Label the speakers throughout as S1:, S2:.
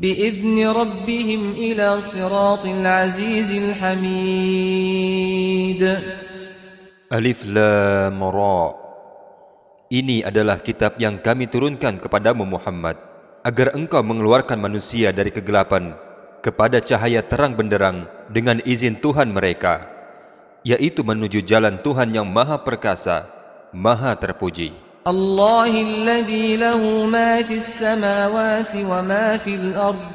S1: بإذن ربهم إلى صراط العزيز الحميد
S2: Alif Lam Ra Ini adalah kitab yang kami turunkan kepadamu Muhammad agar engkau mengeluarkan manusia dari kegelapan kepada cahaya terang benderang dengan izin Tuhan mereka yaitu menuju jalan Tuhan yang maha perkasa maha terpuji
S1: الله الذي له ما في السماوات وما في الأرض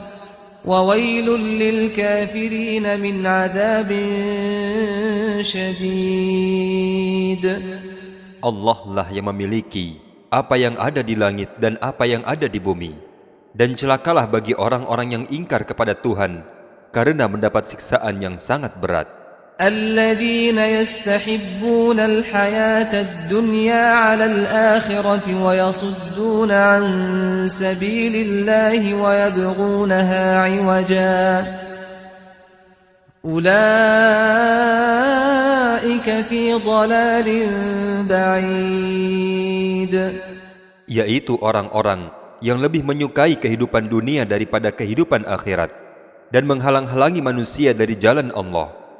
S1: وويل للكافرين من عذاب شديد
S2: Allah lah yang memiliki apa yang ada di langit dan apa yang ada di bumi dan celakalah bagi orang-orang yang ingkar kepada Tuhan karena mendapat siksaan yang sangat berat
S1: الذين يستحبون الحياة الدنيا على الآخرة ويصدون عن سبيل الله ويبغونها عوجا أولئك في ضلال بعيد
S2: yaitu orang-orang yang lebih menyukai kehidupan dunia daripada kehidupan akhirat dan menghalang-halangi manusia dari jalan Allah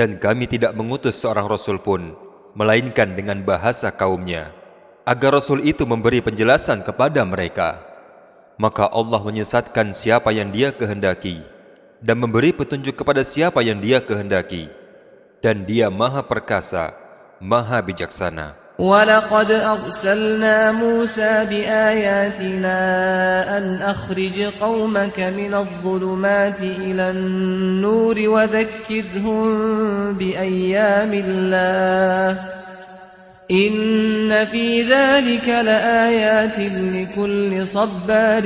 S2: Dan kami tidak mengutus seorang rasul pun, melainkan dengan bahasa kaumnya, agar rasul itu memberi penjelasan kepada mereka. Maka Allah menyesatkan siapa yang dia kehendaki, dan memberi petunjuk kepada siapa yang dia kehendaki. Dan dia maha perkasa, maha bijaksana.
S1: ولقد أرسلنا موسى بآياتنا أن أخرج قومك من الظلمات إلى النور وذكرهم بأيام الله إن في ذلك لآيات لكل صبار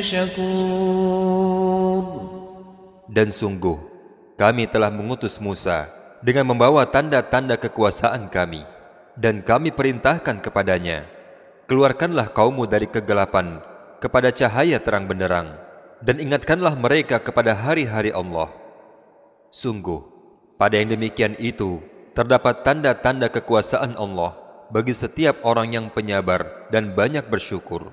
S1: شكور
S2: Dan sungguh, kami telah mengutus Musa dengan membawa tanda-tanda kekuasaan kami. Dan kami perintahkan kepadanya, Keluarkanlah kaummu dari kegelapan kepada cahaya terang benderang, dan ingatkanlah mereka kepada hari-hari Allah. Sungguh, pada yang demikian itu, terdapat tanda-tanda kekuasaan Allah bagi setiap orang yang penyabar dan banyak bersyukur.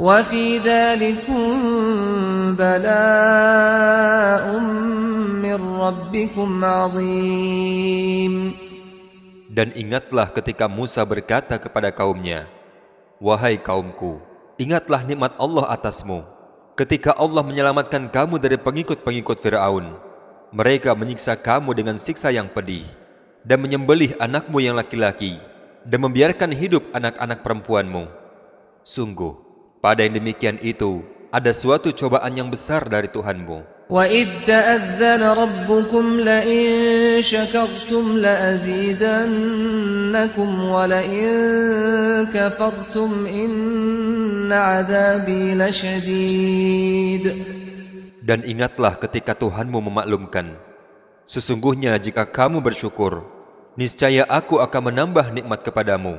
S1: وفي ذلكم بلاء من ربكم عظيم
S2: Dan ingatlah ketika Musa berkata kepada kaumnya, Wahai kaumku, ingatlah nikmat Allah atasmu. Ketika Allah menyelamatkan kamu dari pengikut-pengikut Fir'aun, mereka menyiksa kamu dengan siksa yang pedih, dan menyembelih anakmu yang laki-laki, dan membiarkan hidup anak-anak perempuanmu. Sungguh, pada yang demikian itu, ada suatu cobaan yang besar dari Tuhanmu.
S1: وإذ تأذن ربكم لئن شكرتم لأزيدنكم ولئن كفرتم إن عذابي لشديد
S2: Dan ingatlah ketika Tuhanmu memaklumkan, Sesungguhnya jika kamu bersyukur, niscaya aku akan menambah nikmat kepadamu.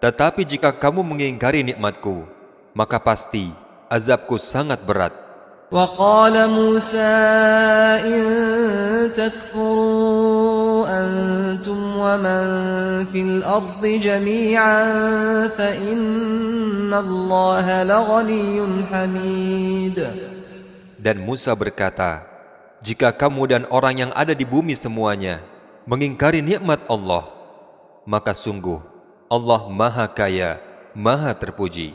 S2: Tetapi jika kamu mengingkari nikmatku, maka pasti azabku sangat berat.
S1: وقال موسى إن تكفروا أنتم ومن في الأرض جميعا فإن الله لغني حميد
S2: Dan Musa berkata, Jika kamu dan orang yang ada di bumi semuanya mengingkari nikmat Allah, maka sungguh Allah Maha Kaya, Maha Terpuji.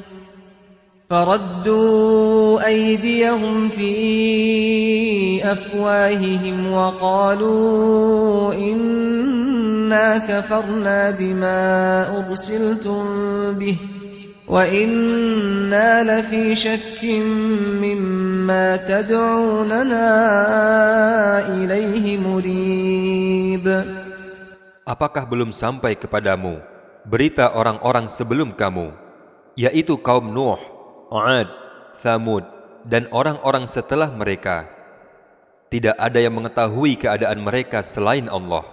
S1: فردوا أيديهم في أفواههم وقالوا إنا كفرنا بما أرسلتم به وإنا لفي شك مما تدعوننا إليه مريب
S2: Apakah belum sampai kepadamu berita orang-orang sebelum kamu, yaitu kaum Nuh, 'Ad, Thamud, dan orang-orang setelah mereka. Tidak ada yang mengetahui keadaan mereka selain Allah.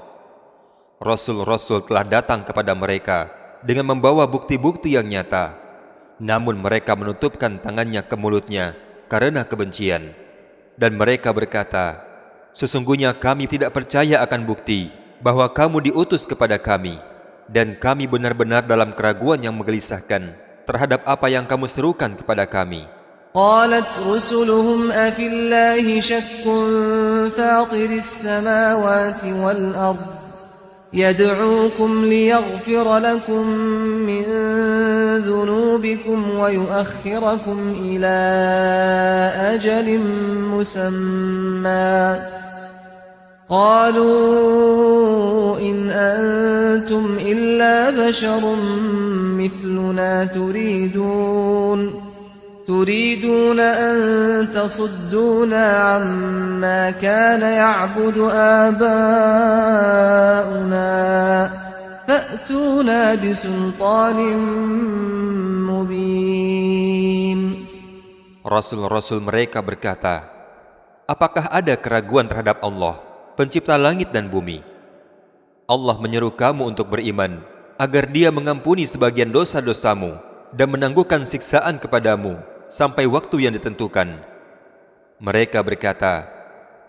S2: Rasul-rasul telah datang kepada mereka dengan membawa bukti-bukti yang nyata. Namun mereka menutupkan tangannya ke mulutnya karena kebencian. Dan mereka berkata, Sesungguhnya kami tidak percaya akan bukti bahwa kamu diutus kepada kami. Dan kami benar-benar dalam keraguan yang menggelisahkan terhadap apa yang kamu serukan kepada kami.
S1: قالت رسلهم أفي الله شك فاطر السماوات والأرض يدعوكم ليغفر لكم من ذنوبكم ويؤخركم إلى أجل مسمى قالوا إن أنتم إلا بشر مثلنا تريدون تريدون أن تصدونا عما كان يعبد آباؤنا فأتونا بسلطان مبين
S2: Rasul-rasul mereka berkata, Apakah ada keraguan terhadap Allah, pencipta langit dan bumi? Allah menyeru kamu untuk beriman, agar dia mengampuni sebagian dosa-dosamu dan menangguhkan siksaan kepadamu sampai waktu yang ditentukan. Mereka berkata,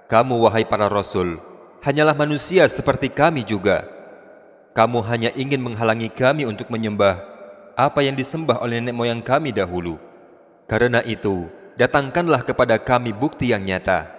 S2: Kamu wahai para Rasul, hanyalah manusia seperti kami juga. Kamu hanya ingin menghalangi kami untuk menyembah apa yang disembah oleh nenek moyang kami dahulu. Karena itu, datangkanlah kepada kami bukti yang nyata.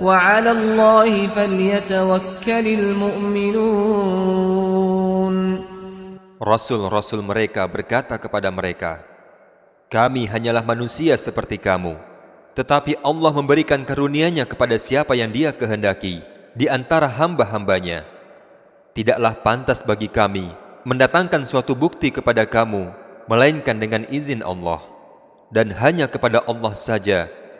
S1: وعلى الله فليتوكل المؤمنون
S2: Rasul-rasul mereka berkata kepada mereka, Kami hanyalah manusia seperti kamu, tetapi Allah memberikan karunia-Nya kepada siapa yang Dia kehendaki di antara hamba-hambanya. Tidaklah pantas bagi kami mendatangkan suatu bukti kepada kamu, melainkan dengan izin Allah. Dan hanya kepada Allah saja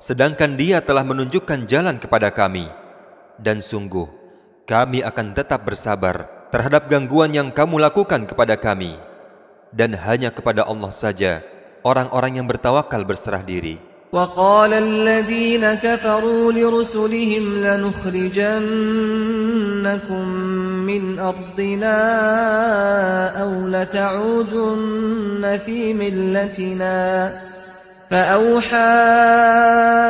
S2: sedangkan Dia telah menunjukkan jalan kepada kami? Dan sungguh, kami akan tetap bersabar terhadap gangguan yang kamu lakukan kepada kami. Dan hanya kepada Allah saja orang-orang yang bertawakal berserah diri.
S1: وقال الذين كفروا لرسلهم لنخرجنكم من أرضنا أو لتعودن في ملتنا فأوحى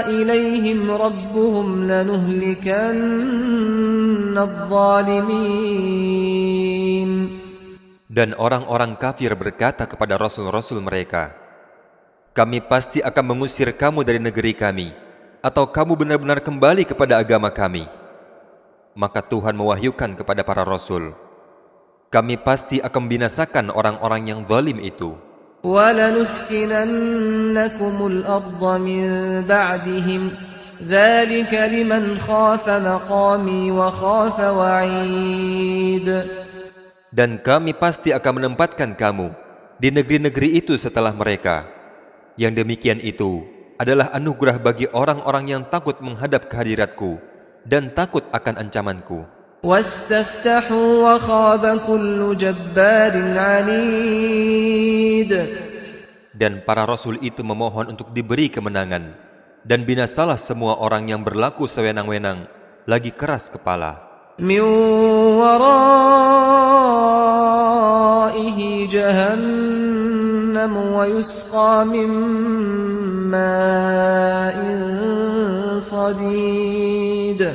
S1: إليهم ربهم لنهلكن الظالمين
S2: Dan orang-orang kafir berkata kepada rasul-rasul mereka, Kami pasti akan mengusir kamu dari negeri kami, atau kamu benar-benar kembali kepada agama kami. Maka Tuhan mewahyukan kepada para rasul, Kami pasti akan membinasakan orang-orang yang zalim itu.
S1: ولنسكننكم الأرض من بعدهم ذلك لمن خاف مقامي وخاف وعيد
S2: Dan kami pasti akan menempatkan kamu di negeri-negeri itu setelah mereka. Yang demikian itu adalah anugerah bagi orang-orang yang takut menghadap kehadiratku dan takut akan ancamanku.
S1: واستفتحوا وخاب كل جبار عنيد
S2: Dan para rasul itu memohon untuk diberi kemenangan. Dan binasalah semua orang yang berlaku sewenang-wenang, lagi keras kepala.
S1: من ورائه جهنم ويسقى من ماء صديد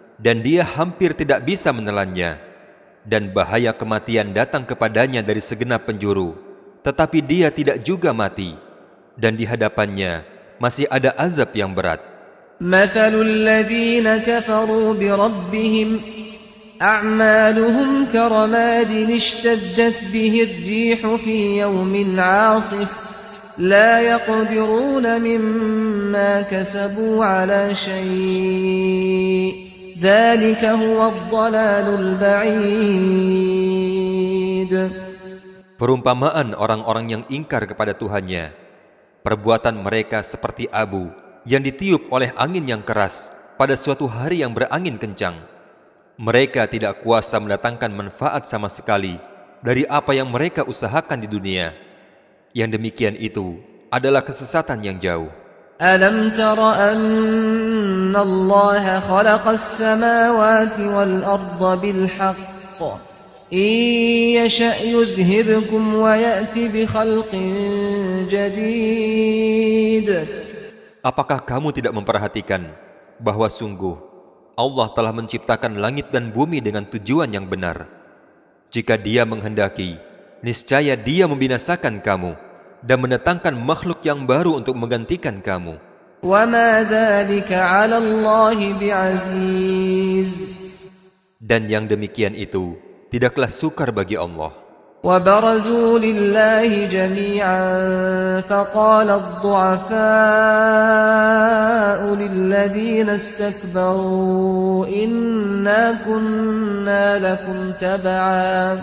S2: dan dia hampir tidak bisa menelannya. Dan bahaya kematian datang kepadanya dari segenap penjuru, tetapi dia tidak juga mati. Dan di hadapannya masih ada azab yang berat.
S1: مثل الذين كفروا بربهم أعمالهم كرماد اشتدت به الريح في يوم عاصف لا يقدرون مما كسبوا على شيء
S2: Perumpamaan orang-orang yang ingkar kepada Tuhannya, perbuatan mereka seperti abu yang ditiup oleh angin yang keras pada suatu hari yang berangin kencang. Mereka tidak kuasa mendatangkan manfaat sama sekali dari apa yang mereka usahakan di dunia. Yang demikian itu adalah kesesatan yang jauh.
S1: ألم تر أن الله خلق السماوات والأرض بالحق إن يشأ يذهبكم ويأت بخلق جديد
S2: Apakah kamu tidak memperhatikan bahwa sungguh Allah telah menciptakan langit dan bumi dengan tujuan yang benar? Jika Dia menghendaki, niscaya Dia membinasakan kamu dan mendatangkan makhluk yang baru untuk menggantikan kamu.
S1: وما ذلك على الله بعزيز
S2: Dan yang demikian itu tidaklah sukar bagi Allah.
S1: وبرزوا لله جميعا فقال الضعفاء للذين استكبروا إنا كنا لكم تبعا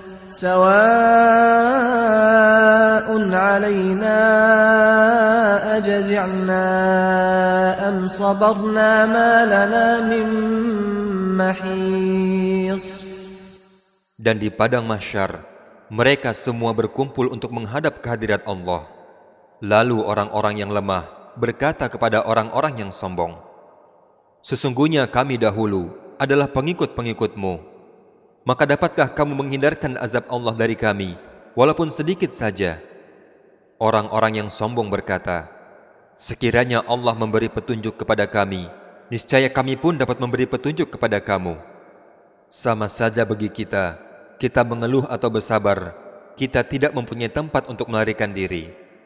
S1: سواء علينا أجزعنا أم صبرنا ما لنا من محيص
S2: Dan di padang mahsyar, mereka semua berkumpul untuk menghadap kehadirat Allah. Lalu orang-orang yang lemah berkata kepada orang-orang yang sombong, Sesungguhnya kami dahulu adalah pengikut-pengikutmu. Maka dapatkah kamu menghindarkan azab Allah dari kami, walaupun sedikit saja? Orang-orang yang sombong berkata, Sekiranya Allah memberi petunjuk kepada kami, niscaya kami pun dapat memberi petunjuk kepada kamu. Sama saja bagi kita, kita mengeluh atau bersabar, kita tidak mempunyai tempat untuk melarikan diri.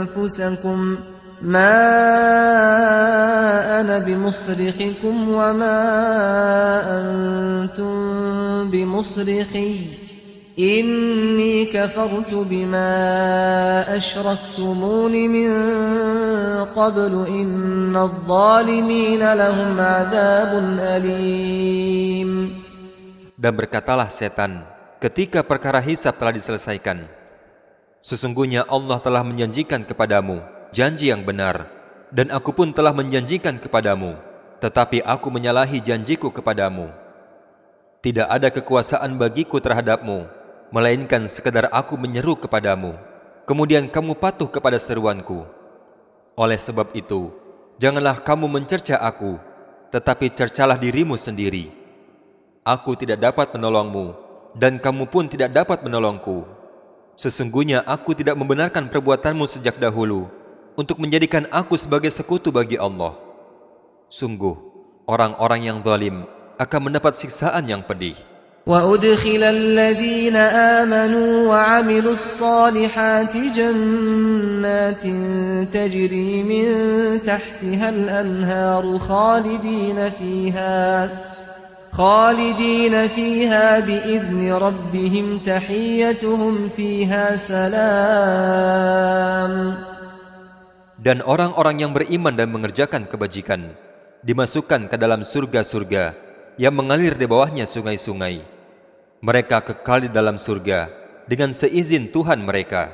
S1: أنفسكم ما أنا بمصرخكم وما أنتم بمصرخي إني كفرت بما أشركتمون من قبل إن الظالمين لهم عذاب أليم.
S2: Dan berkatalah setan, ketika perkara hisab telah diselesaikan, Sesungguhnya Allah telah menjanjikan kepadamu janji yang benar, dan aku pun telah menjanjikan kepadamu, tetapi aku menyalahi janjiku kepadamu. Tidak ada kekuasaan bagiku terhadapmu, melainkan sekedar aku menyeru kepadamu, kemudian kamu patuh kepada seruanku. Oleh sebab itu, janganlah kamu mencerca aku, tetapi cercalah dirimu sendiri. Aku tidak dapat menolongmu, dan kamu pun tidak dapat menolongku. Sesungguhnya aku tidak membenarkan perbuatanmu sejak dahulu untuk menjadikan aku sebagai sekutu bagi Allah. Sungguh, orang-orang yang zalim akan mendapat siksaan yang pedih.
S1: وأدخل الذين آمنوا وعملوا الصالحات جنات تجري من تحتها الأنهار خالدين فيها خالدين فيها بإذن ربهم تحيتهم فيها سلام
S2: Dan orang-orang yang beriman dan mengerjakan kebajikan dimasukkan ke dalam surga-surga yang mengalir di bawahnya sungai-sungai. Mereka kekal di dalam surga dengan seizin Tuhan mereka.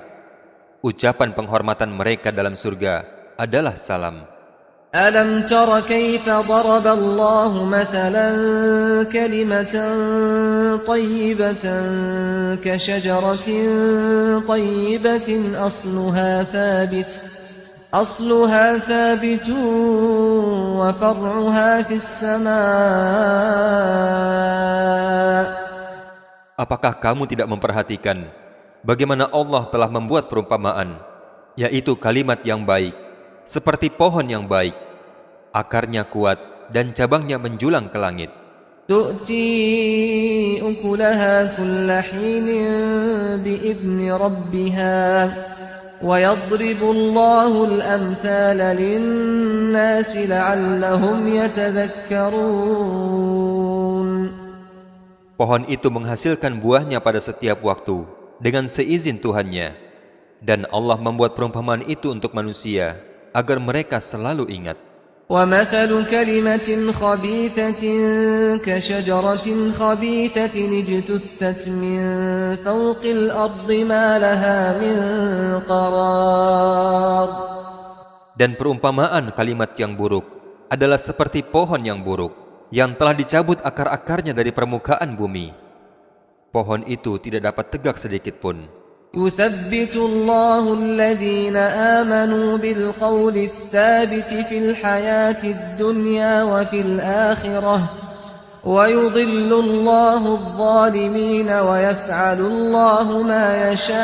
S2: Ucapan penghormatan mereka dalam surga adalah salam.
S1: ألم تر كيف ضرب الله مثلا كلمة طيبة كشجرة طيبة أصلها ثابت أصلها ثابت وفرعها في السماء
S2: Apakah kamu tidak memperhatikan bagaimana Allah telah membuat perumpamaan, yaitu kalimat yang baik, seperti pohon yang baik, akarnya kuat dan cabangnya menjulang ke langit.
S1: تؤتي أكلها كل حين بإذن ربها ويضرب الله الأمثال للناس لعلهم يتذكرون
S2: Pohon itu menghasilkan buahnya pada setiap waktu dengan seizin Tuhannya. Dan Allah membuat perumpamaan itu untuk manusia agar mereka selalu ingat.
S1: ومثل كلمة خبيثة كشجرة خبيثة اجتثت من فوق الأرض ما لها من قرار
S2: Dan perumpamaan kalimat yang buruk adalah seperti pohon yang buruk yang telah dicabut akar-akarnya dari permukaan bumi. Pohon itu tidak dapat tegak sedikit pun.
S1: يثبت الله الذين آمنوا بالقول الثابت في الحياة الدنيا وفي الآخرة ويضل الله الظالمين ويفعل الله ما يشاء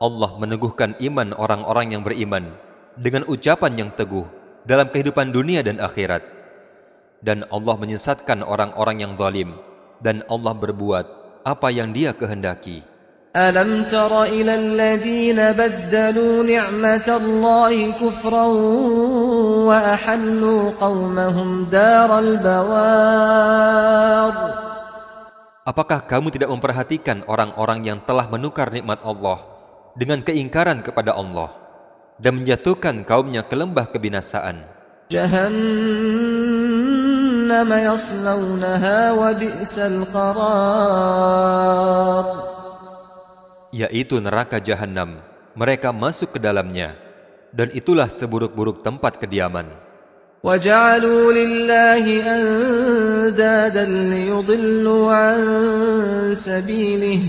S2: Allah meneguhkan iman orang-orang yang beriman dengan ucapan yang teguh dalam kehidupan dunia dan akhirat. Dan Allah menyesatkan orang-orang yang zalim dan Allah berbuat apa yang Dia kehendaki.
S1: ألم تر إلى الذين بدلوا نعمة الله كفرا وأحلوا قومهم دار البوار
S2: Apakah kamu tidak memperhatikan orang-orang yang telah menukar nikmat Allah dengan keingkaran kepada Allah dan menjatuhkan kaumnya ke lembah kebinasaan?
S1: جهنم يصلونها وبئس القرار
S2: Yaitu neraka jahanam. Mereka masuk ke dalamnya. Dan itulah seburuk-buruk tempat kediaman.
S1: وجعلوا لله أندادا ليضلوا عن سبيله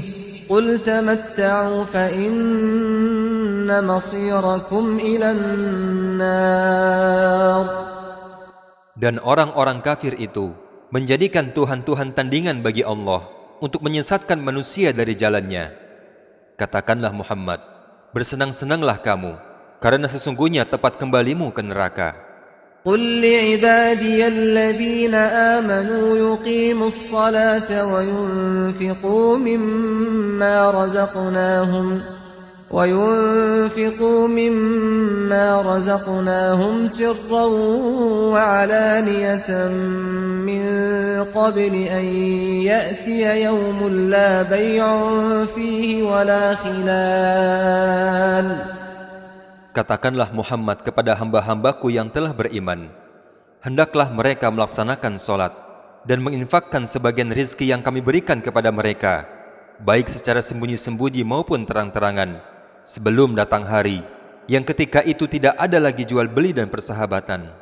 S1: قل تمتعوا فإن مصيركم إلى النار
S2: Dan orang-orang kafir itu menjadikan Tuhan-Tuhan tandingan bagi Allah untuk menyesatkan manusia dari jalannya. Katakanlah Muhammad, bersenang-senanglah kamu, karena sesungguhnya tempat kembalimu ke neraka.
S1: قل لعبادي الذين آمنوا يقيموا الصلاة وينفقوا مما رزقناهم وينفقوا مما رزقناهم سرا وعلانية من قبل أن يأتي يوم لا بيع فيه ولا خلال
S2: Katakanlah Muhammad kepada hamba-hambaku yang telah beriman, hendaklah mereka melaksanakan solat dan menginfakkan sebagian rizki yang kami berikan kepada mereka, baik secara sembunyi-sembunyi maupun terang-terangan, sebelum datang hari yang ketika itu tidak ada lagi jual beli dan persahabatan.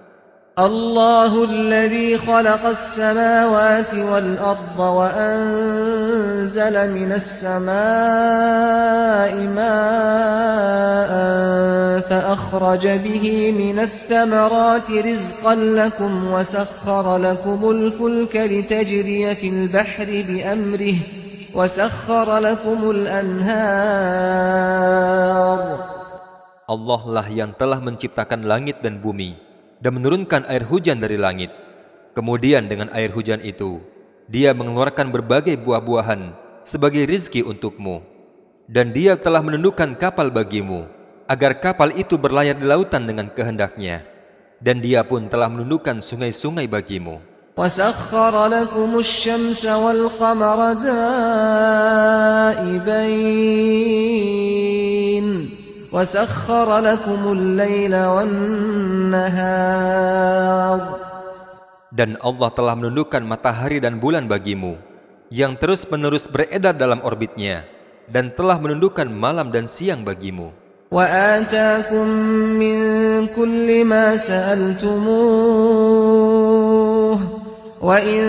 S1: الله الذي خلق السماوات والأرض وأنزل من السماء ماء فأخرج به من الثمرات رزقا لكم وسخر لكم الفلك لتجري في البحر بأمره وسخر لكم الأنهار
S2: Allah lah yang telah menciptakan langit dan bumi dan menurunkan air hujan dari langit. Kemudian dengan air hujan itu, dia mengeluarkan berbagai buah-buahan sebagai rizki untukmu. Dan dia telah menundukkan kapal bagimu, agar kapal itu berlayar di lautan dengan kehendaknya. Dan dia pun telah menundukkan sungai-sungai bagimu.
S1: وسخر لكم الشمس والقمر دائبين وسخر لكم الليل والنهار
S2: Dan Allah telah menundukkan matahari dan bulan bagimu, yang terus-menerus beredar dalam orbitnya, dan telah menundukkan malam dan siang bagimu.
S1: وآتاكم من كل ما سألتموه وإن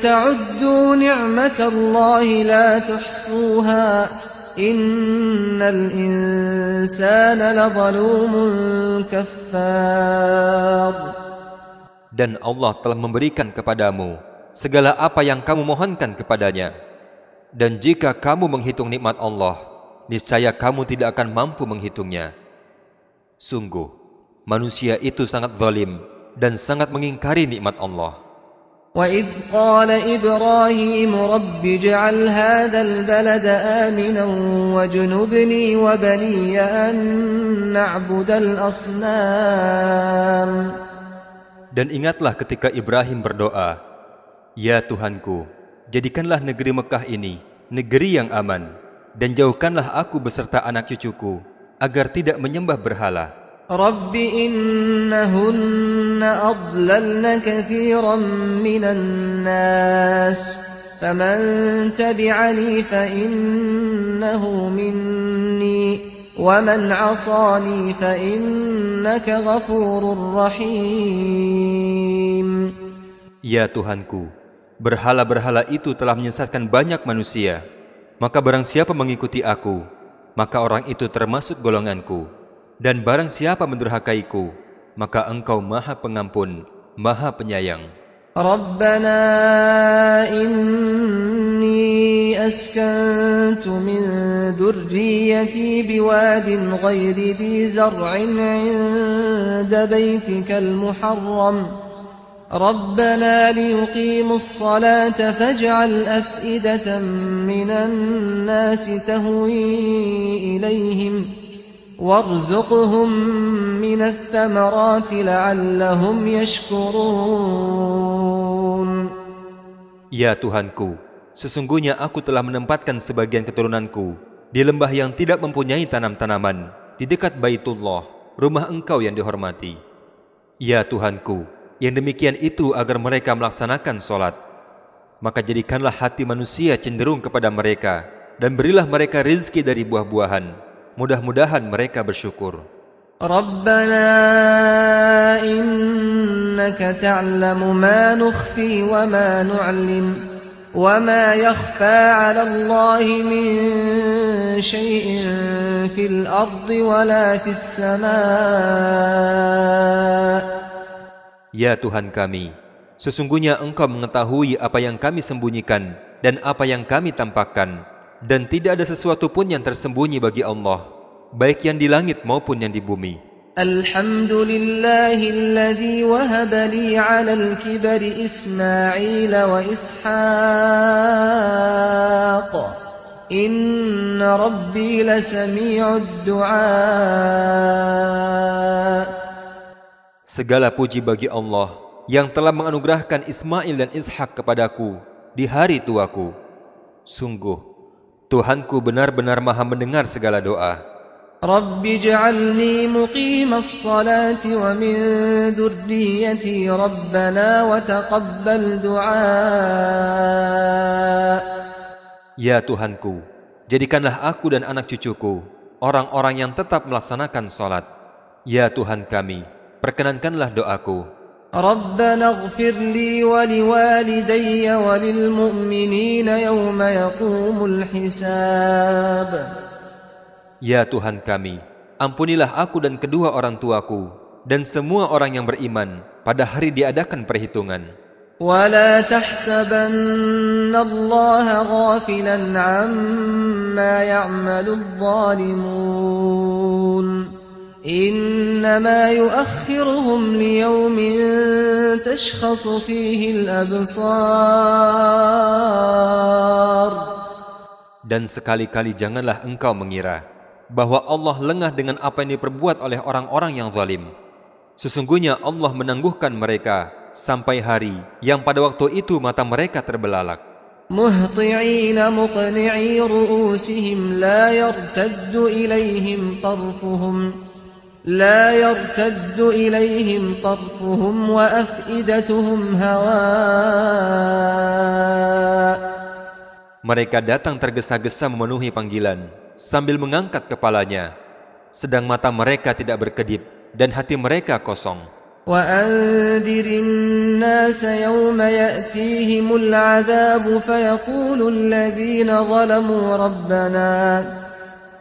S1: تعدوا نعمة الله لا تحصوها إن الإنسان لظلوم كفار
S2: Dan Allah telah memberikan kepadamu segala apa yang kamu mohonkan kepadanya. Dan jika kamu menghitung nikmat Allah, niscaya kamu tidak akan mampu menghitungnya. Sungguh, manusia itu sangat zalim dan sangat mengingkari nikmat Allah.
S1: وإذ قال إبراهيم رب اجعل هذا البلد آمنا واجنبني وبني أن نعبد الأصنام
S2: Dan ingatlah ketika Ibrahim berdoa, Ya Tuhanku, jadikanlah negeri Mekah ini negeri yang aman, dan jauhkanlah aku beserta anak cucuku, agar tidak menyembah berhala.
S1: رب إنهن أضللن كثيرا من الناس فمن تبعني فإنه مني ومن عصاني فإنك غفور رحيم
S2: Ya Tuhanku, berhala-berhala itu telah menyesatkan banyak manusia. Maka barang siapa mengikuti aku, maka orang itu termasuk golonganku. Dan barang siapa mendurhakaiku, maka engkau maha pengampun, maha penyayang.
S1: ربنا إني أسكنت من ذريتي بواد غير ذي زرع عند بيتك المحرم ربنا ليقيموا الصلاة فاجعل أفئدة من الناس تهوي إليهم وارزقهم من الثمرات لعلهم يشكرون
S2: Ya Tuhanku, sesungguhnya aku telah menempatkan sebagian keturunanku di lembah yang tidak mempunyai tanam-tanaman, di dekat Baitullah, rumah engkau yang dihormati. Ya Tuhanku, yang demikian itu agar mereka melaksanakan solat. Maka jadikanlah hati manusia cenderung kepada mereka, dan berilah mereka rizki dari buah-buahan. mudah-mudahan mereka bersyukur.
S1: Rabbana innaka ta'lamu ma nukhfi wa ma nu'lim wa ma yakhfa 'ala Allah min shay'in fil ardi wa la fis sama'.
S2: Ya Tuhan kami, sesungguhnya Engkau mengetahui apa yang kami sembunyikan dan apa yang kami tampakkan dan tidak ada sesuatu pun yang tersembunyi bagi Allah, baik yang di langit maupun yang di bumi.
S1: Alhamdulillahilladzi 'alal Ismail wa Ishaq. Inna rabbi lasami'ud du'a.
S2: Segala puji bagi Allah yang telah menganugerahkan Ismail dan Ishak kepadaku di hari tuaku. Sungguh, Tuhanku benar-benar maha mendengar segala doa.
S1: Rabbi ja'alni muqimas salati wa min durriyati Rabbana wa taqabbal du'a.
S2: Ya Tuhanku, jadikanlah aku dan anak cucuku orang-orang yang tetap melaksanakan sholat. Ya Tuhan kami, perkenankanlah doaku.
S1: ربنا اغفر لي ولوالدي وللمؤمنين يوم يقوم الحساب
S2: Ya Tuhan kami, ampunilah aku dan kedua orang tuaku dan semua orang yang beriman pada hari diadakan perhitungan.
S1: ولا تحسبن الله غافلا عما يعمل الظالمون إنما يؤخرهم ليوم تشخص فيه الأبصار
S2: Dan sekali-kali janganlah engkau mengira bahwa Allah lengah dengan apa yang diperbuat oleh orang-orang yang zalim. Sesungguhnya Allah menangguhkan mereka sampai hari yang pada waktu itu mata mereka terbelalak.
S1: مهطعين مقنعي رؤوسهم لا يرتد إليهم طرفهم لا يرتد إليهم طرفهم وأفئدتهم هواء
S2: Mereka datang tergesa-gesa memenuhi panggilan sambil mengangkat kepalanya, sedang mata mereka tidak berkedip dan hati mereka kosong.
S1: وأنذر الناس يوم يأتيهم العذاب فيقول الذين ظلموا ربنا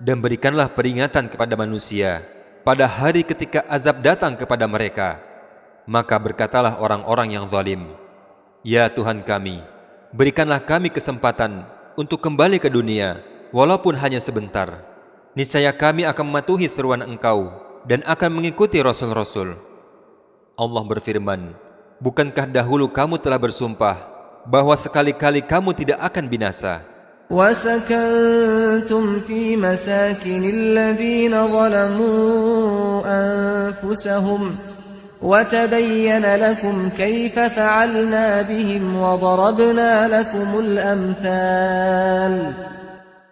S2: Dan berikanlah peringatan kepada manusia pada hari ketika azab datang kepada mereka. Maka berkatalah orang-orang yang zalim, Ya Tuhan kami, berikanlah kami kesempatan untuk kembali ke dunia, walaupun hanya sebentar. Niscaya kami akan mematuhi seruan engkau dan akan mengikuti rasul-rasul. Allah berfirman, Bukankah dahulu kamu telah bersumpah bahwa sekali-kali kamu tidak akan binasa?
S1: وسكنتم في مساكن الذين ظلموا أنفسهم وتبين لكم كيف فعلنا بهم وضربنا لكم الأمثال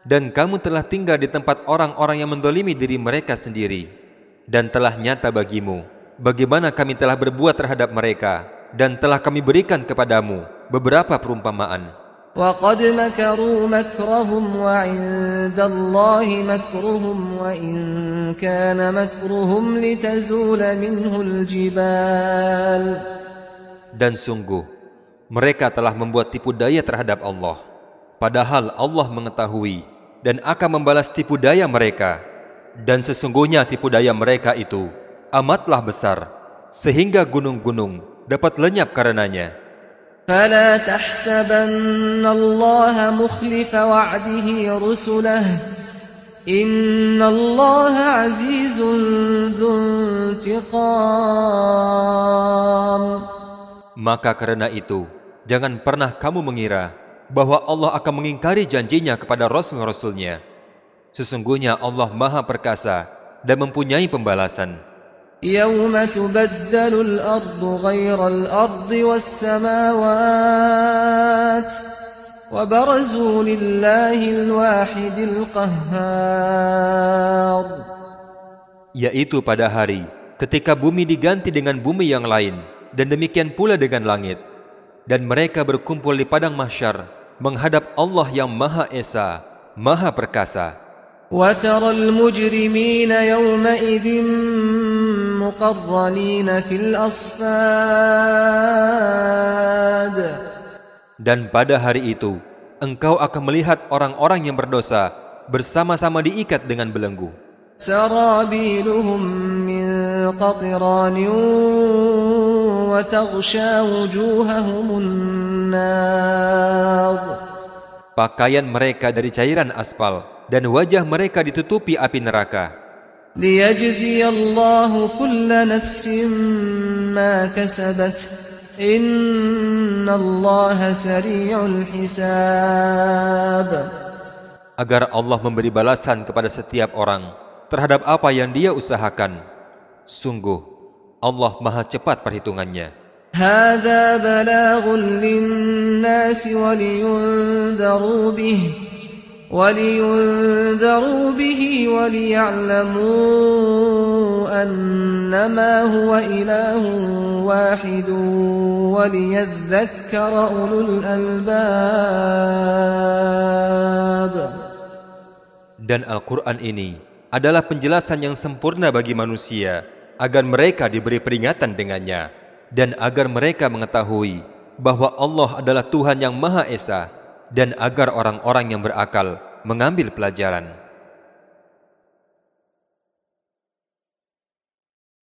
S2: Dan kamu telah tinggal di tempat orang-orang yang mendolimi diri mereka sendiri. Dan telah nyata bagimu, bagaimana kami telah berbuat terhadap mereka, dan telah kami berikan kepadamu beberapa perumpamaan.
S1: وقد مكروا مكرهم وعند الله مكرهم وإن كان مكرهم لتزول منه الجبال
S2: Dan sungguh, mereka telah membuat tipu daya terhadap Allah. Padahal Allah mengetahui dan akan membalas tipu daya mereka. Dan sesungguhnya tipu daya mereka itu amatlah besar, sehingga gunung-gunung dapat lenyap karenanya.
S1: فلا تحسبن الله مخلف وعده رسله إن الله عزيز ذو انتقام
S2: Maka karena itu, jangan pernah kamu mengira bahwa Allah akan mengingkari janjinya kepada Rasul-Rasulnya. Sesungguhnya Allah Maha Perkasa dan mempunyai pembalasan.
S1: يوم تبدل الأرض غير الأرض والسماوات وبرزوا لله الواحد القهار
S2: Yaitu pada hari ketika bumi diganti dengan bumi yang lain dan demikian pula dengan langit. Dan mereka berkumpul di padang mahsyar menghadap Allah yang Maha Esa, Maha Perkasa.
S1: وترى المجرمين يومئذ مقرنين في الأصفاد
S2: Dan pada hari itu, engkau akan melihat orang-orang yang berdosa bersama-sama diikat dengan belenggu.
S1: سرابيلهم من قطران وتغشى وجوههم النار
S2: Pakaian mereka dari cairan aspal, dan wajah mereka ditutupi api neraka.
S1: ليجزي الله كل نفس ما كسبت إن الله سريع الحساب
S2: Agar Allah memberi balasan kepada setiap orang terhadap apa yang dia usahakan. Sungguh, Allah maha cepat perhitungannya.
S1: هذا بلاغ للناس ولينذروا به ولينذروا به وليعلموا أنما هو إله واحد وليذكر أولو الألباب
S2: Dan Al-Quran ini adalah penjelasan yang sempurna bagi manusia agar mereka diberi peringatan dengannya dan agar mereka mengetahui bahwa Allah adalah Tuhan yang Maha Esa dan agar orang-orang yang berakal mengambil pelajaran.